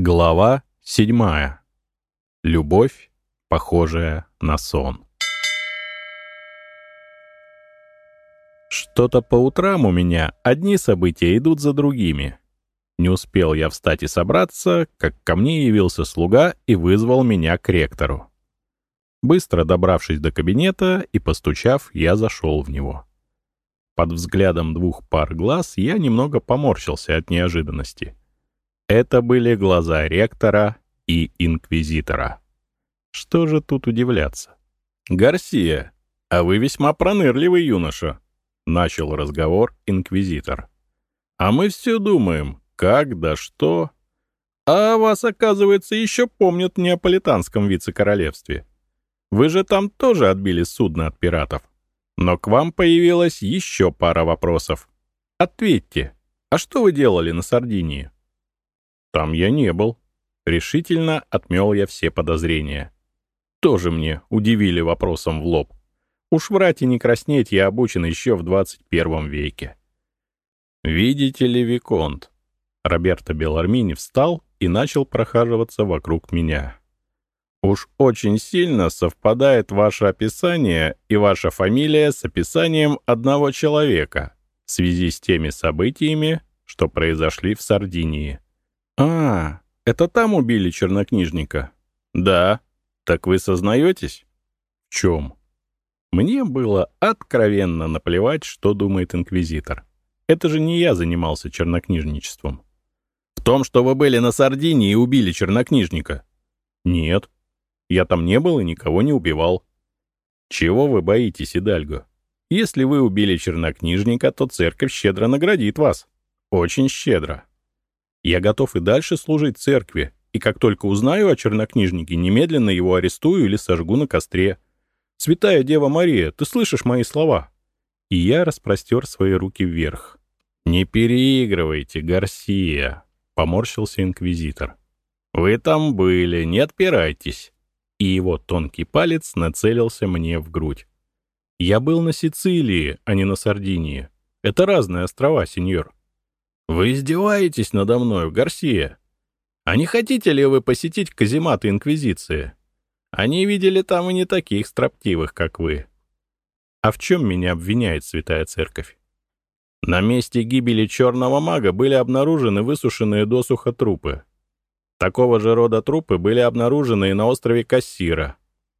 Глава седьмая. Любовь, похожая на сон. Что-то по утрам у меня одни события идут за другими. Не успел я встать и собраться, как ко мне явился слуга и вызвал меня к ректору. Быстро добравшись до кабинета и постучав, я зашел в него. Под взглядом двух пар глаз я немного поморщился от неожиданности — это были глаза ректора и инквизитора. Что же тут удивляться? «Гарсия, а вы весьма пронырливый юноша», — начал разговор инквизитор. «А мы все думаем, как да что. А вас, оказывается, еще помнят в Неаполитанском вице-королевстве. Вы же там тоже отбили судно от пиратов. Но к вам появилась еще пара вопросов. Ответьте, а что вы делали на Сардинии?» Там я не был. Решительно отмел я все подозрения. Тоже мне удивили вопросом в лоб. Уж врать и не краснеть я обучен еще в 21 веке. «Видите ли, Виконт?» Роберто Белармини встал и начал прохаживаться вокруг меня. «Уж очень сильно совпадает ваше описание и ваша фамилия с описанием одного человека в связи с теми событиями, что произошли в Сардинии. «А, это там убили чернокнижника?» «Да. Так вы сознаетесь?» «В чем?» Мне было откровенно наплевать, что думает инквизитор. Это же не я занимался чернокнижничеством. «В том, что вы были на Сардинии и убили чернокнижника?» «Нет. Я там не был и никого не убивал». «Чего вы боитесь, Идальго? Если вы убили чернокнижника, то церковь щедро наградит вас. Очень щедро. Я готов и дальше служить церкви, и как только узнаю о чернокнижнике, немедленно его арестую или сожгу на костре. Святая Дева Мария, ты слышишь мои слова?» И я распростер свои руки вверх. «Не переигрывайте, Гарсия», — поморщился инквизитор. «Вы там были, не отпирайтесь». И его тонкий палец нацелился мне в грудь. «Я был на Сицилии, а не на Сардинии. Это разные острова, сеньор. «Вы издеваетесь надо мной, Гарсия? А не хотите ли вы посетить казематы Инквизиции? Они видели там и не таких строптивых, как вы». «А в чем меня обвиняет Святая Церковь?» На месте гибели черного мага были обнаружены высушенные досуха трупы. Такого же рода трупы были обнаружены и на острове Кассира.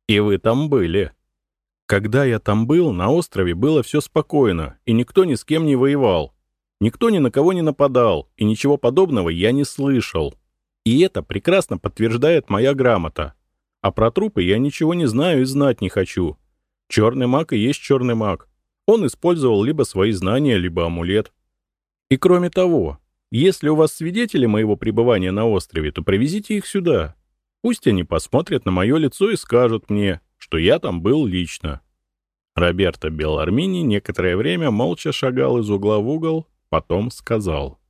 И вы там были. Когда я там был, на острове было все спокойно, и никто ни с кем не воевал. Никто ни на кого не нападал, и ничего подобного я не слышал. И это прекрасно подтверждает моя грамота. А про трупы я ничего не знаю и знать не хочу. Черный маг и есть черный маг. Он использовал либо свои знания, либо амулет. И кроме того, если у вас свидетели моего пребывания на острове, то привезите их сюда. Пусть они посмотрят на мое лицо и скажут мне, что я там был лично. Роберто Белармини некоторое время молча шагал из угла в угол, потом сказал.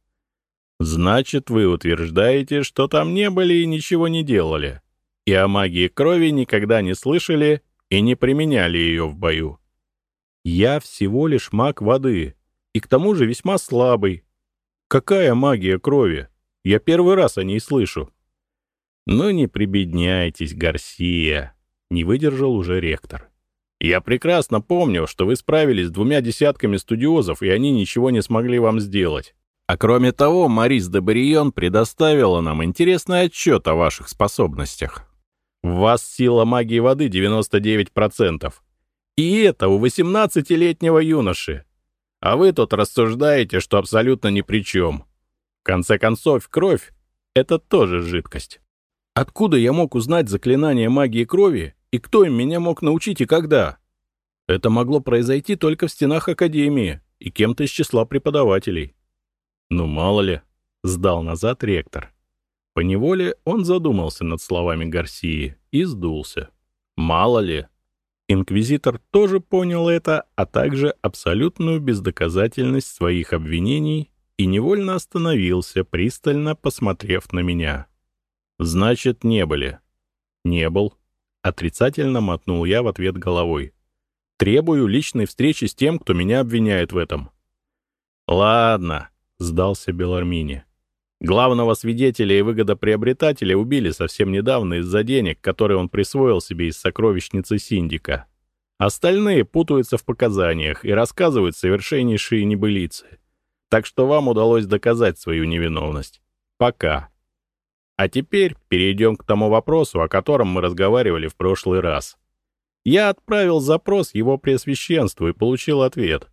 «Значит, вы утверждаете, что там не были и ничего не делали, и о магии крови никогда не слышали и не применяли ее в бою?» «Я всего лишь маг воды, и к тому же весьма слабый. Какая магия крови? Я первый раз о ней слышу». «Ну не прибедняйтесь, Гарсия», — не выдержал уже ректор. Я прекрасно помню, что вы справились с двумя десятками студиозов, и они ничего не смогли вам сделать. А кроме того, Марис де Барион предоставила нам интересный отчет о ваших способностях. В вас сила магии воды 99%. И это у 18-летнего юноши. А вы тут рассуждаете, что абсолютно ни при чем. В конце концов, кровь — это тоже жидкость. Откуда я мог узнать заклинание магии крови, и кто им меня мог научить и когда? Это могло произойти только в стенах Академии и кем-то из числа преподавателей. Ну, мало ли, сдал назад ректор. Поневоле он задумался над словами Гарсии и сдулся. Мало ли. Инквизитор тоже понял это, а также абсолютную бездоказательность своих обвинений и невольно остановился, пристально посмотрев на меня. «Значит, не были». «Не был», Отрицательно мотнул я в ответ головой. Требую личной встречи с тем, кто меня обвиняет в этом. Ладно, сдался Белармини. Главного свидетеля и выгодоприобретателя убили совсем недавно из-за денег, которые он присвоил себе из сокровищницы Синдика. Остальные путаются в показаниях и рассказывают совершеннейшие небылицы. Так что вам удалось доказать свою невиновность. Пока. А теперь перейдем к тому вопросу, о котором мы разговаривали в прошлый раз. Я отправил запрос его преосвященству и получил ответ.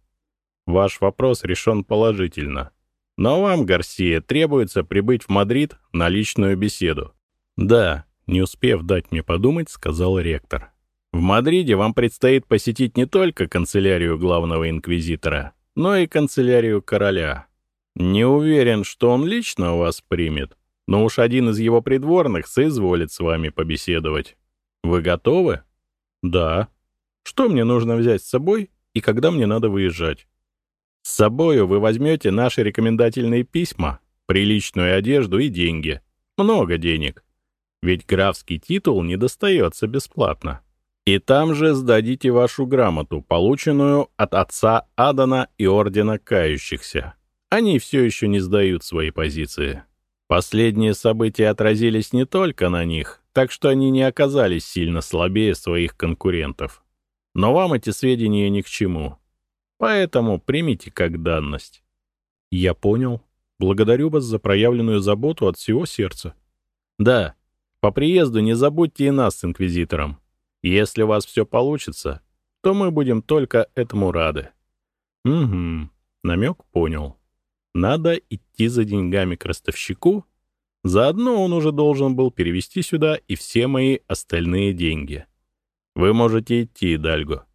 Ваш вопрос решен положительно. Но вам, Гарсия, требуется прибыть в Мадрид на личную беседу. Да, не успев дать мне подумать, сказал ректор. В Мадриде вам предстоит посетить не только канцелярию главного инквизитора, но и канцелярию короля. Не уверен, что он лично вас примет, но уж один из его придворных соизволит с вами побеседовать. Вы готовы? Да. Что мне нужно взять с собой и когда мне надо выезжать? С собою вы возьмете наши рекомендательные письма, приличную одежду и деньги. Много денег. Ведь графский титул не достается бесплатно. И там же сдадите вашу грамоту, полученную от отца Адана и Ордена Кающихся. Они все еще не сдают свои позиции. Последние события отразились не только на них, так что они не оказались сильно слабее своих конкурентов. Но вам эти сведения ни к чему. Поэтому примите как данность. Я понял. Благодарю вас за проявленную заботу от всего сердца. Да, по приезду не забудьте и нас с Инквизитором. Если у вас все получится, то мы будем только этому рады. Угу, намек понял. Надо идти за деньгами к ростовщику. Заодно он уже должен был перевести сюда и все мои остальные деньги. Вы можете идти, Дальго.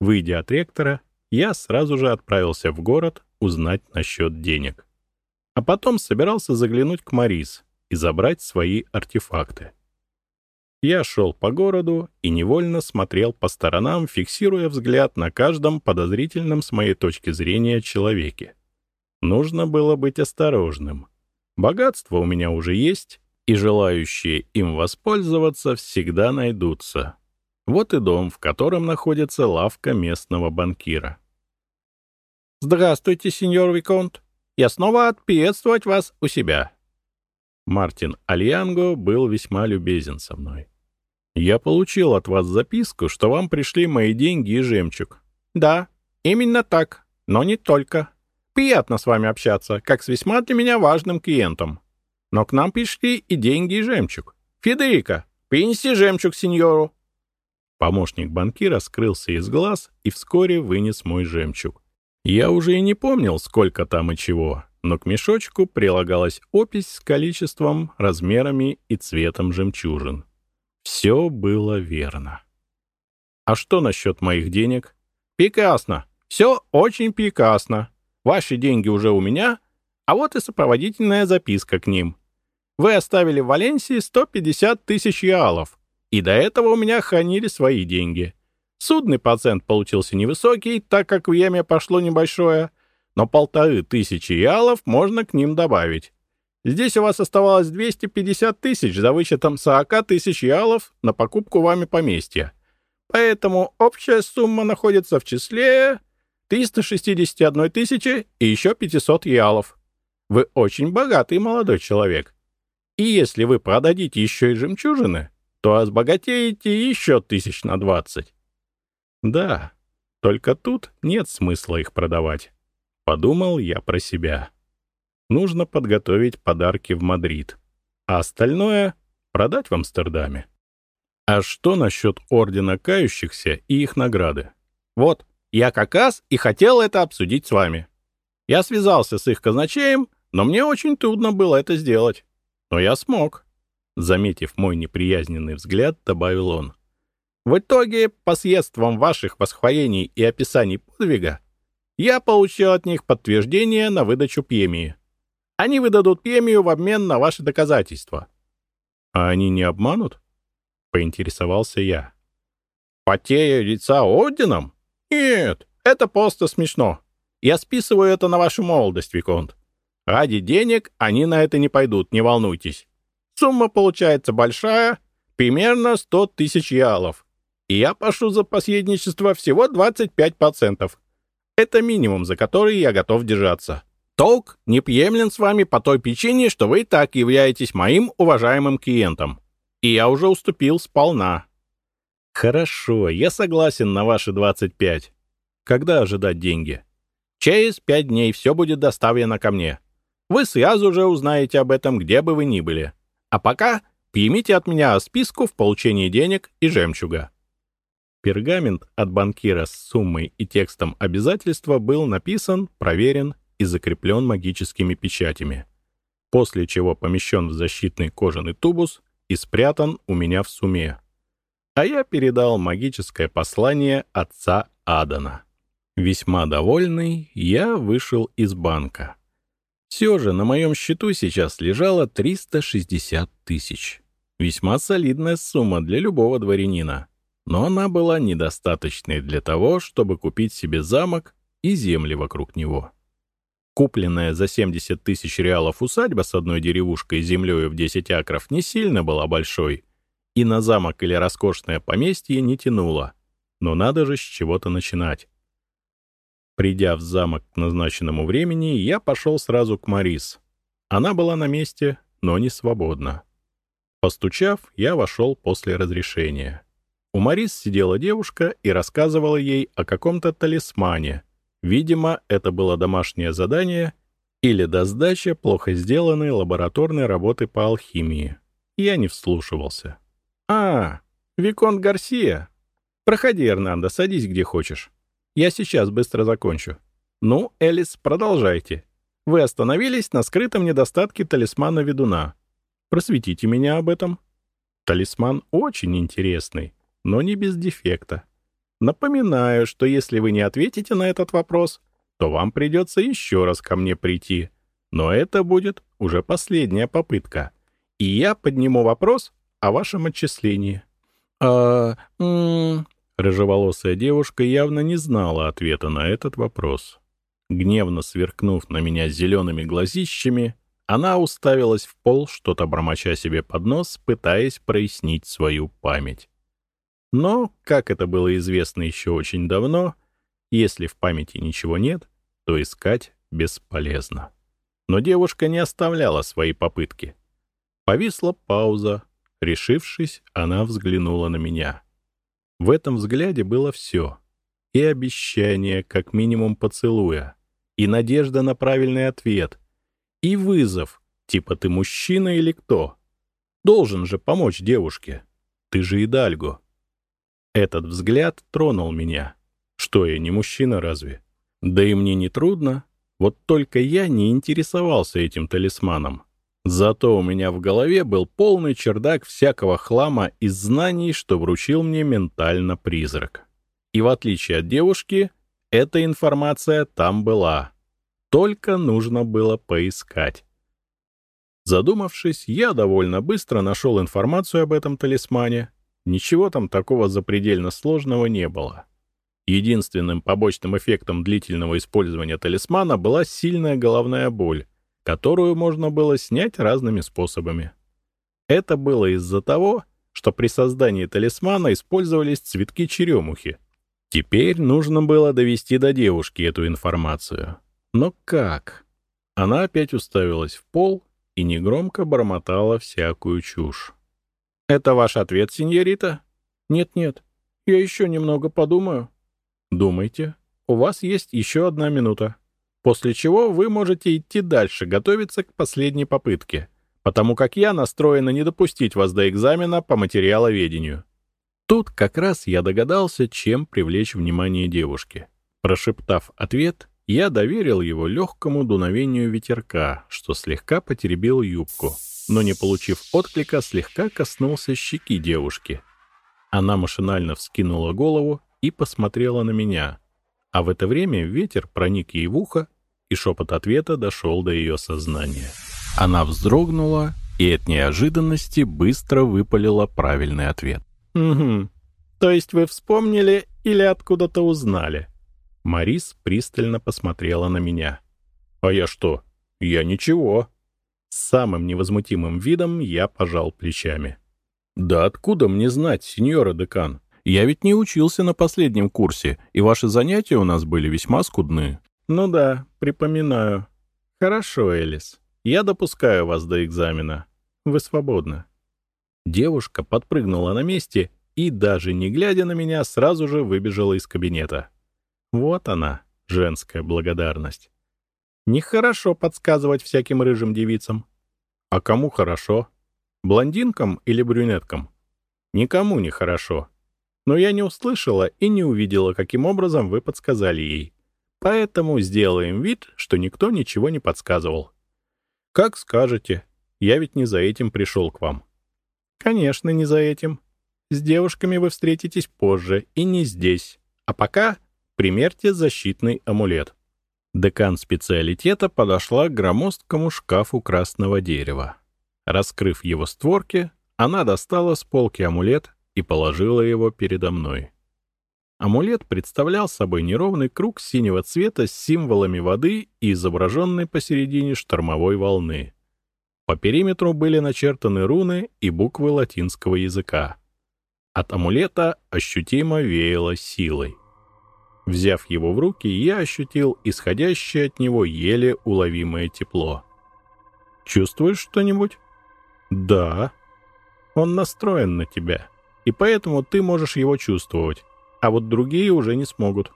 Выйдя от ректора, я сразу же отправился в город узнать насчет денег. А потом собирался заглянуть к Марис и забрать свои артефакты. Я шел по городу и невольно смотрел по сторонам, фиксируя взгляд на каждом подозрительном с моей точки зрения человеке. Нужно было быть осторожным. Богатство у меня уже есть, и желающие им воспользоваться всегда найдутся. Вот и дом, в котором находится лавка местного банкира. «Здравствуйте, сеньор Виконт. Я снова отприветствовать вас у себя». Мартин Альянго был весьма любезен со мной. «Я получил от вас записку, что вам пришли мои деньги и жемчуг». «Да, именно так, но не только. Приятно с вами общаться, как с весьма для меня важным клиентом. Но к нам пришли и деньги, и жемчуг. Федерико, принеси жемчуг сеньору». Помощник банкира скрылся из глаз и вскоре вынес мой жемчуг. Я уже и не помнил, сколько там и чего, но к мешочку прилагалась опись с количеством, размерами и цветом жемчужин. Все было верно. А что насчет моих денег? Прекрасно. Все очень прекрасно. Ваши деньги уже у меня, а вот и сопроводительная записка к ним. Вы оставили в Валенсии 150 тысяч реалов. И до этого у меня хранили свои деньги. Судный процент получился невысокий, так как в яме пошло небольшое, но полторы тысячи реалов можно к ним добавить. Здесь у вас оставалось 250 тысяч за вычетом 40 тысяч реалов на покупку вами поместья. Поэтому общая сумма находится в числе 361 тысячи и еще 500 реалов. Вы очень богатый молодой человек. И если вы продадите еще и жемчужины, то разбогатеете еще тысяч на двадцать. Да, только тут нет смысла их продавать. Подумал я про себя. Нужно подготовить подарки в Мадрид, а остальное продать в Амстердаме. А что насчет Ордена Кающихся и их награды? Вот, я как раз и хотел это обсудить с вами. Я связался с их казначеем, но мне очень трудно было это сделать. Но я смог. Заметив мой неприязненный взгляд, добавил он. В итоге, посредством ваших восхвалений и описаний подвига, я получил от них подтверждение на выдачу премии. Они выдадут премию в обмен на ваши доказательства. А они не обманут? Поинтересовался я. Потеря лица орденом? Нет, это просто смешно. Я списываю это на вашу молодость, Виконт. Ради денег они на это не пойдут, не волнуйтесь. Сумма получается большая, примерно 100 тысяч ялов. И я прошу за посредничество всего 25%. Это минимум, за который я готов держаться. Толк неприемлем с вами по той причине, что вы и так являетесь моим уважаемым клиентом. И я уже уступил сполна. Хорошо, я согласен на ваши 25. Когда ожидать деньги? Через пять дней все будет доставлено ко мне. Вы сразу же узнаете об этом, где бы вы ни были. А пока примите от меня списку в получении денег и жемчуга. Пергамент от банкира с суммой и текстом обязательства был написан, проверен и закреплен магическими печатями, после чего помещен в защитный кожаный тубус и спрятан у меня в суме. А я передал магическое послание отца Адана. Весьма довольный, я вышел из банка. Все же на моем счету сейчас лежало 360 тысяч. Весьма солидная сумма для любого дворянина. Но она была недостаточной для того, чтобы купить себе замок и земли вокруг него. Купленная за 70 тысяч реалов усадьба с одной деревушкой и землей в 10 акров не сильно была большой, и на замок или роскошное поместье не тянуло. Но надо же с чего-то начинать. Придя в замок к назначенному времени, я пошел сразу к Марис. Она была на месте, но не свободна. Постучав, я вошел после разрешения. У Марис сидела девушка и рассказывала ей о каком-то талисмане — Видимо, это было домашнее задание или до сдачи плохо сделанной лабораторной работы по алхимии. Я не вслушивался. «А, Викон Гарсия. Проходи, Эрнандо, садись где хочешь. Я сейчас быстро закончу. Ну, Элис, продолжайте. Вы остановились на скрытом недостатке талисмана ведуна. Просветите меня об этом. Талисман очень интересный, но не без дефекта. Напоминаю, что если вы не ответите на этот вопрос, то вам придется еще раз ко мне прийти. Но это будет уже последняя попытка. И я подниму вопрос о вашем отчислении. А, м Рыжеволосая девушка явно не знала ответа на этот вопрос. Гневно сверкнув на меня зелеными глазищами, она уставилась в пол, что-то бормоча себе под нос, пытаясь прояснить свою память. Но, как это было известно еще очень давно, если в памяти ничего нет, то искать бесполезно. Но девушка не оставляла свои попытки. Повисла пауза. Решившись, она взглянула на меня. В этом взгляде было все. И обещание, как минимум поцелуя, и надежда на правильный ответ, и вызов, типа ты мужчина или кто. Должен же помочь девушке. Ты же Идальго. Этот взгляд тронул меня. Что я, не мужчина разве? Да и мне не трудно. Вот только я не интересовался этим талисманом. Зато у меня в голове был полный чердак всякого хлама из знаний, что вручил мне ментально призрак. И в отличие от девушки, эта информация там была. Только нужно было поискать. Задумавшись, я довольно быстро нашел информацию об этом талисмане Ничего там такого запредельно сложного не было. Единственным побочным эффектом длительного использования талисмана была сильная головная боль, которую можно было снять разными способами. Это было из-за того, что при создании талисмана использовались цветки черемухи. Теперь нужно было довести до девушки эту информацию. Но как? Она опять уставилась в пол и негромко бормотала всякую чушь. «Это ваш ответ, сеньорита?» «Нет-нет, я еще немного подумаю». «Думайте. У вас есть еще одна минута. После чего вы можете идти дальше, готовиться к последней попытке, потому как я настроена не допустить вас до экзамена по материаловедению». Тут как раз я догадался, чем привлечь внимание девушки. Прошептав ответ, я доверил его легкому дуновению ветерка, что слегка потеребил юбку но, не получив отклика, слегка коснулся щеки девушки. Она машинально вскинула голову и посмотрела на меня, а в это время ветер проник ей в ухо, и шепот ответа дошел до ее сознания. Она вздрогнула и от неожиданности быстро выпалила правильный ответ. «Угу. То есть вы вспомнили или откуда-то узнали?» Марис пристально посмотрела на меня. «А я что? Я ничего», с самым невозмутимым видом я пожал плечами. «Да откуда мне знать, сеньора декан? Я ведь не учился на последнем курсе, и ваши занятия у нас были весьма скудны». «Ну да, припоминаю. «Хорошо, Элис. Я допускаю вас до экзамена. Вы свободны». Девушка подпрыгнула на месте и, даже не глядя на меня, сразу же выбежала из кабинета. Вот она, женская благодарность. Нехорошо подсказывать всяким рыжим девицам. А кому хорошо? Блондинкам или брюнеткам? Никому не хорошо. Но я не услышала и не увидела, каким образом вы подсказали ей. Поэтому сделаем вид, что никто ничего не подсказывал. Как скажете. Я ведь не за этим пришел к вам. Конечно, не за этим. С девушками вы встретитесь позже и не здесь. А пока примерьте защитный амулет. Декан специалитета подошла к громоздкому шкафу красного дерева. Раскрыв его створки, она достала с полки амулет и положила его передо мной. Амулет представлял собой неровный круг синего цвета с символами воды и изображенной посередине штормовой волны. По периметру были начертаны руны и буквы латинского языка. От амулета ощутимо веяло силой. Взяв его в руки, я ощутил исходящее от него еле уловимое тепло. «Чувствуешь что-нибудь?» «Да». «Он настроен на тебя, и поэтому ты можешь его чувствовать, а вот другие уже не смогут.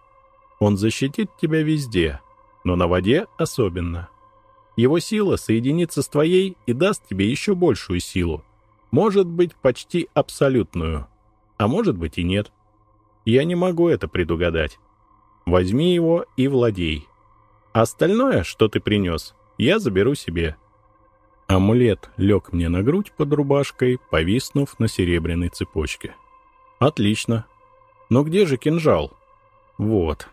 Он защитит тебя везде, но на воде особенно. Его сила соединится с твоей и даст тебе еще большую силу, может быть, почти абсолютную, а может быть и нет. Я не могу это предугадать. Возьми его и владей. Остальное, что ты принес, я заберу себе». Амулет лег мне на грудь под рубашкой, повиснув на серебряной цепочке. «Отлично. Но где же кинжал?» «Вот.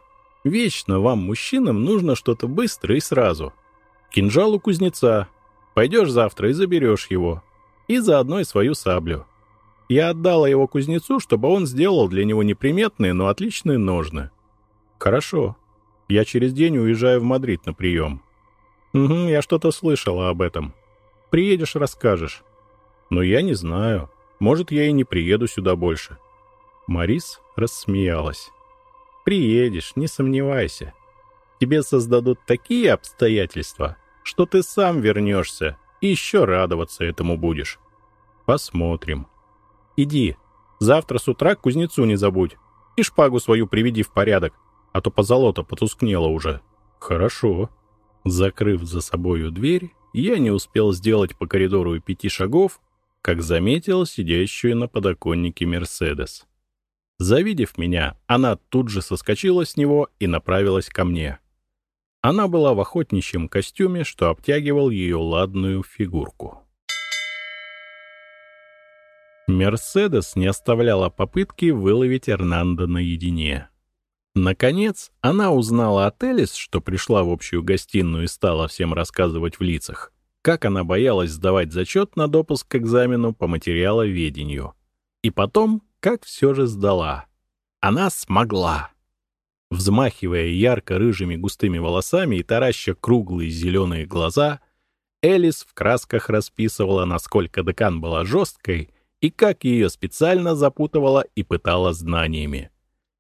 Вечно вам, мужчинам, нужно что-то быстро и сразу. Кинжал у кузнеца. Пойдешь завтра и заберешь его. И заодно и свою саблю. Я отдала его кузнецу, чтобы он сделал для него неприметные, но отличные ножны. «Хорошо. Я через день уезжаю в Мадрид на прием». «Угу, я что-то слышала об этом. Приедешь, расскажешь». «Но я не знаю. Может, я и не приеду сюда больше». Марис рассмеялась. «Приедешь, не сомневайся. Тебе создадут такие обстоятельства, что ты сам вернешься и еще радоваться этому будешь. Посмотрим. Иди, завтра с утра к кузнецу не забудь и шпагу свою приведи в порядок а то позолота потускнело уже. Хорошо. Закрыв за собою дверь, я не успел сделать по коридору и пяти шагов, как заметил сидящую на подоконнике Мерседес. Завидев меня, она тут же соскочила с него и направилась ко мне. Она была в охотничьем костюме, что обтягивал ее ладную фигурку. Мерседес не оставляла попытки выловить Эрнандо наедине. Наконец, она узнала от Элис, что пришла в общую гостиную и стала всем рассказывать в лицах, как она боялась сдавать зачет на допуск к экзамену по материаловедению. И потом, как все же сдала. Она смогла. Взмахивая ярко-рыжими густыми волосами и тараща круглые зеленые глаза, Элис в красках расписывала, насколько декан была жесткой и как ее специально запутывала и пытала знаниями.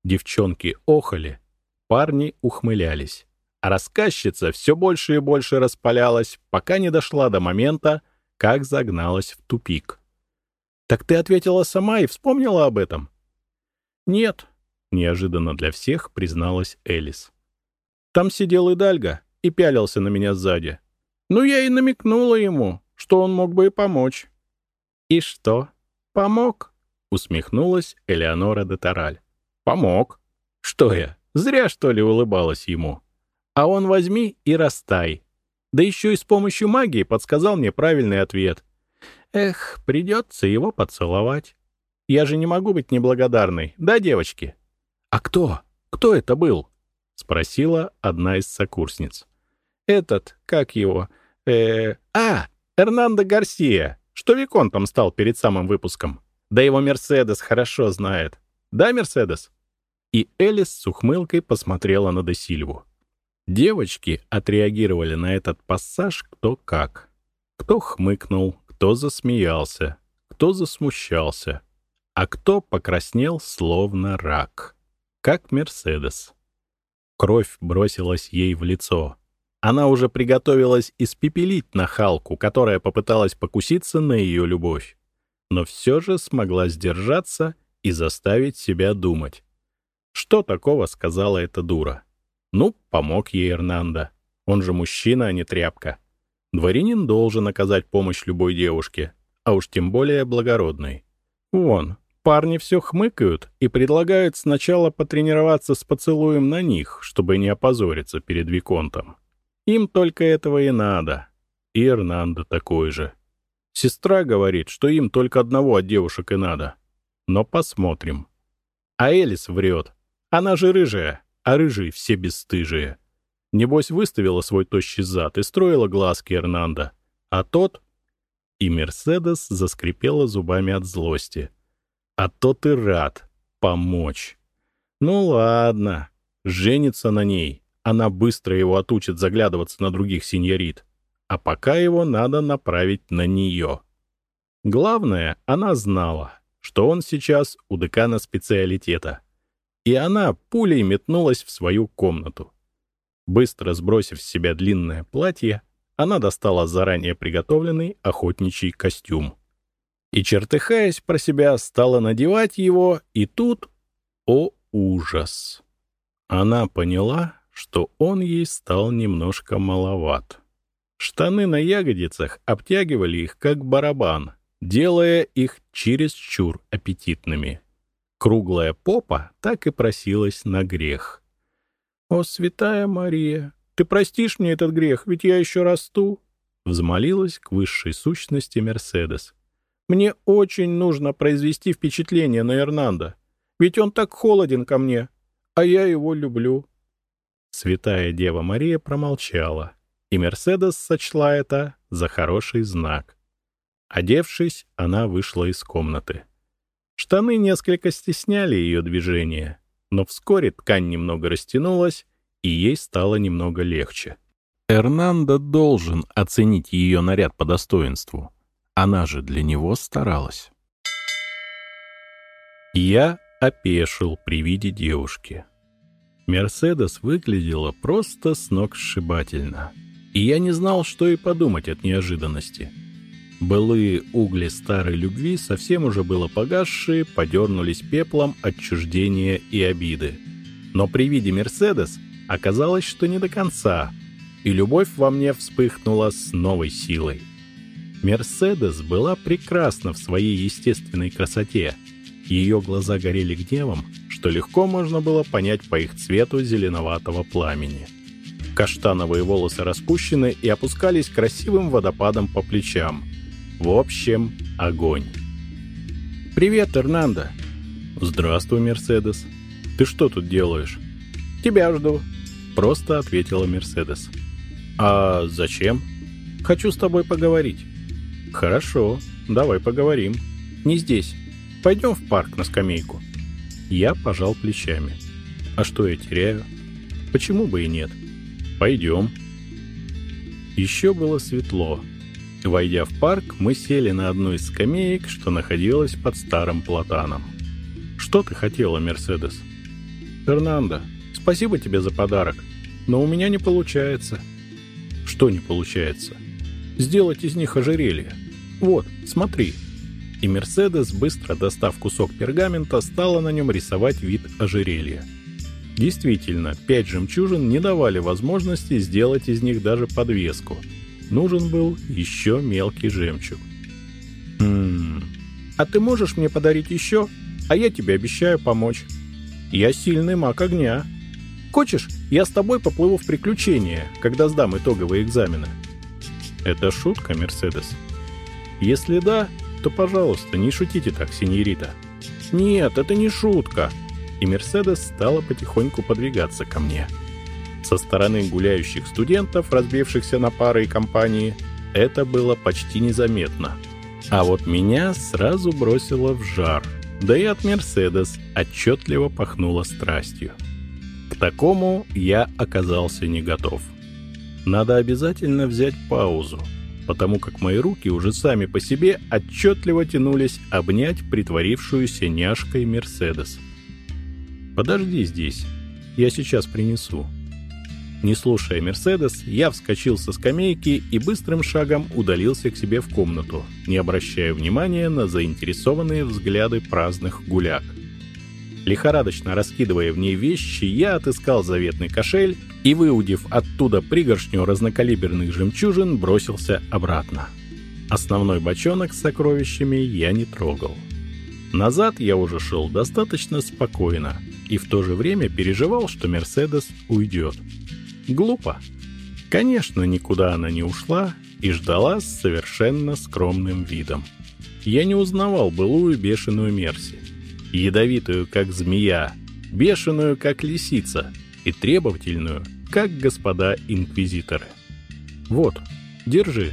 Девчонки охали, парни ухмылялись. А рассказчица все больше и больше распалялась, пока не дошла до момента, как загналась в тупик. «Так ты ответила сама и вспомнила об этом?» «Нет», — неожиданно для всех призналась Элис. «Там сидел Идальго и пялился на меня сзади. Ну, я и намекнула ему, что он мог бы и помочь». «И что, помог?» — усмехнулась Элеонора де Тараль. Помог. Что я, зря, что ли, улыбалась ему? А он возьми и растай. Да еще и с помощью магии подсказал мне правильный ответ. Эх, придется его поцеловать. Я же не могу быть неблагодарной, да, девочки? А кто? Кто это был? Спросила одна из сокурсниц. Этот, как его? Э, а, Эрнандо Гарсия, что Виконтом стал перед самым выпуском. Да его Мерседес хорошо знает. Да, Мерседес?» И Элис с ухмылкой посмотрела на Десильву. Девочки отреагировали на этот пассаж кто как. Кто хмыкнул, кто засмеялся, кто засмущался, а кто покраснел словно рак, как Мерседес. Кровь бросилась ей в лицо. Она уже приготовилась испепелить нахалку, которая попыталась покуситься на ее любовь. Но все же смогла сдержаться и заставить себя думать. Что такого сказала эта дура? Ну, помог ей Эрнандо. Он же мужчина, а не тряпка. Дворянин должен оказать помощь любой девушке, а уж тем более благородной. Вон, парни все хмыкают и предлагают сначала потренироваться с поцелуем на них, чтобы не опозориться перед Виконтом. Им только этого и надо. И Эрнандо такой же. Сестра говорит, что им только одного от девушек и надо. Но посмотрим. А Элис врет. Она же рыжая, а рыжие все бесстыжие. Небось, выставила свой тощий зад и строила глазки Эрнанда. А тот... И Мерседес заскрипела зубами от злости. А тот и рад помочь. Ну ладно, женится на ней. Она быстро его отучит заглядываться на других сеньорит. А пока его надо направить на нее. Главное, она знала, что он сейчас у декана специалитета. И она пулей метнулась в свою комнату. Быстро сбросив с себя длинное платье, она достала заранее приготовленный охотничий костюм. И, чертыхаясь про себя, стала надевать его, и тут... О, ужас! Она поняла, что он ей стал немножко маловат. Штаны на ягодицах обтягивали их как барабан, делая их чересчур аппетитными. Круглая попа так и просилась на грех. «О, святая Мария, ты простишь мне этот грех, ведь я еще расту!» Взмолилась к высшей сущности Мерседес. «Мне очень нужно произвести впечатление на Эрнанда, ведь он так холоден ко мне, а я его люблю». Святая Дева Мария промолчала, и Мерседес сочла это за хороший знак. Одевшись, она вышла из комнаты. Штаны несколько стесняли ее движение, но вскоре ткань немного растянулась, и ей стало немного легче. Эрнандо должен оценить ее наряд по достоинству. Она же для него старалась. Я опешил при виде девушки. Мерседес выглядела просто с ног сшибательно. И я не знал, что и подумать от неожиданности. Былые угли старой любви совсем уже было погасшие, подернулись пеплом отчуждения и обиды. Но при виде Мерседес оказалось, что не до конца, и любовь во мне вспыхнула с новой силой. Мерседес была прекрасна в своей естественной красоте. Ее глаза горели гневом, что легко можно было понять по их цвету зеленоватого пламени. Каштановые волосы распущены и опускались красивым водопадом по плечам – в общем, огонь. «Привет, Эрнандо!» «Здравствуй, Мерседес. Ты что тут делаешь?» «Тебя жду», — просто ответила Мерседес. «А зачем?» «Хочу с тобой поговорить». «Хорошо, давай поговорим. Не здесь. Пойдем в парк на скамейку». Я пожал плечами. «А что я теряю?» «Почему бы и нет?» «Пойдем». Еще было светло, Войдя в парк, мы сели на одну из скамеек, что находилась под старым платаном. «Что ты хотела, Мерседес?» «Фернандо, спасибо тебе за подарок, но у меня не получается». «Что не получается?» «Сделать из них ожерелье. Вот, смотри». И Мерседес, быстро достав кусок пергамента, стала на нем рисовать вид ожерелья. Действительно, пять жемчужин не давали возможности сделать из них даже подвеску – нужен был еще мелкий жемчуг. «Хм... А ты можешь мне подарить еще? А я тебе обещаю помочь. Я сильный маг огня. Хочешь, я с тобой поплыву в приключения, когда сдам итоговые экзамены?» «Это шутка, Мерседес?» «Если да, то, пожалуйста, не шутите так, синьорита». «Нет, это не шутка!» И Мерседес стала потихоньку подвигаться ко мне. Со стороны гуляющих студентов, разбившихся на пары и компании, это было почти незаметно. А вот меня сразу бросило в жар, да и от «Мерседес» отчетливо пахнуло страстью. К такому я оказался не готов. Надо обязательно взять паузу, потому как мои руки уже сами по себе отчетливо тянулись обнять притворившуюся няшкой «Мерседес». «Подожди здесь, я сейчас принесу», Не слушая «Мерседес», я вскочил со скамейки и быстрым шагом удалился к себе в комнату, не обращая внимания на заинтересованные взгляды праздных гуляк. Лихорадочно раскидывая в ней вещи, я отыскал заветный кошель и, выудив оттуда пригоршню разнокалиберных жемчужин, бросился обратно. Основной бочонок с сокровищами я не трогал. Назад я уже шел достаточно спокойно и в то же время переживал, что «Мерседес» уйдет. Глупо. Конечно, никуда она не ушла и ждала с совершенно скромным видом. Я не узнавал былую бешеную Мерси ядовитую, как змея, бешеную, как лисица, и требовательную, как господа инквизиторы. «Вот, держи».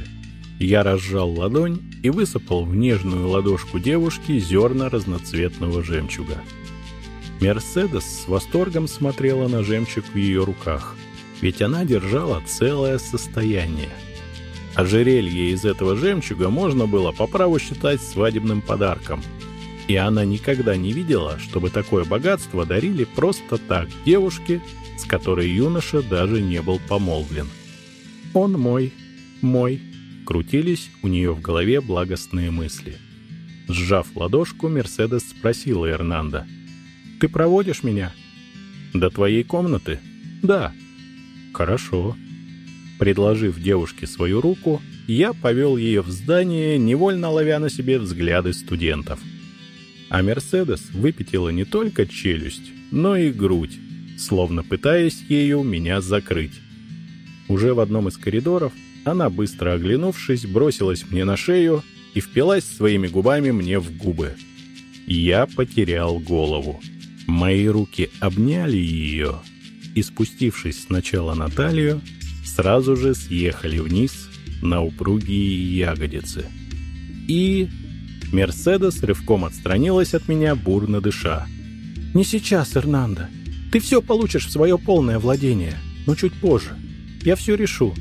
Я разжал ладонь и высыпал в нежную ладошку девушки зерна разноцветного жемчуга. Мерседес с восторгом смотрела на жемчуг в ее руках, ведь она держала целое состояние. Ожерелье из этого жемчуга можно было по праву считать свадебным подарком — и она никогда не видела, чтобы такое богатство дарили просто так девушке, с которой юноша даже не был помолвлен. «Он мой, мой», — крутились у нее в голове благостные мысли. Сжав ладошку, Мерседес спросила Эрнанда. «Ты проводишь меня?» «До твоей комнаты?» «Да». «Хорошо». Предложив девушке свою руку, я повел ее в здание, невольно ловя на себе взгляды студентов — а Мерседес выпятила не только челюсть, но и грудь, словно пытаясь ею меня закрыть. Уже в одном из коридоров она, быстро оглянувшись, бросилась мне на шею и впилась своими губами мне в губы. Я потерял голову. Мои руки обняли ее и, спустившись сначала на талию, сразу же съехали вниз на упругие ягодицы. И Мерседес рывком отстранилась от меня, бурно дыша. «Не сейчас, Эрнандо. Ты все получишь в свое полное владение, но чуть позже. Я все решу.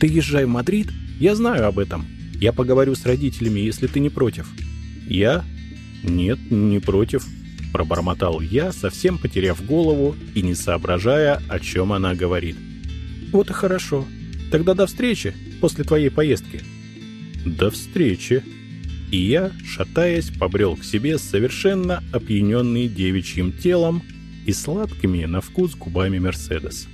Ты езжай в Мадрид, я знаю об этом. Я поговорю с родителями, если ты не против». «Я? Нет, не против», — пробормотал я, совсем потеряв голову и не соображая, о чем она говорит. «Вот и хорошо. Тогда до встречи после твоей поездки». «До встречи», и я, шатаясь, побрел к себе совершенно опьяненный девичьим телом и сладкими на вкус губами Мерседес.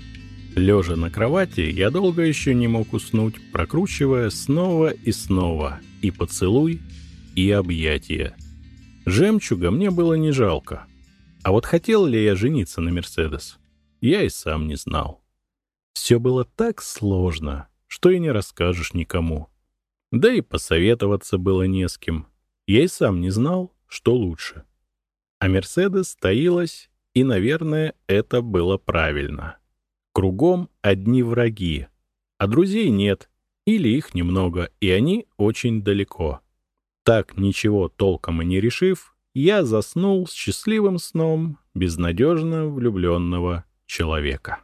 Лежа на кровати, я долго еще не мог уснуть, прокручивая снова и снова и поцелуй, и объятия. Жемчуга мне было не жалко. А вот хотел ли я жениться на Мерседес, я и сам не знал. Все было так сложно, что и не расскажешь никому. Да и посоветоваться было не с кем. Я и сам не знал, что лучше. А Мерседес таилась, и, наверное, это было правильно. Кругом одни враги, а друзей нет, или их немного, и они очень далеко. Так, ничего толком и не решив, я заснул с счастливым сном безнадежно влюбленного человека.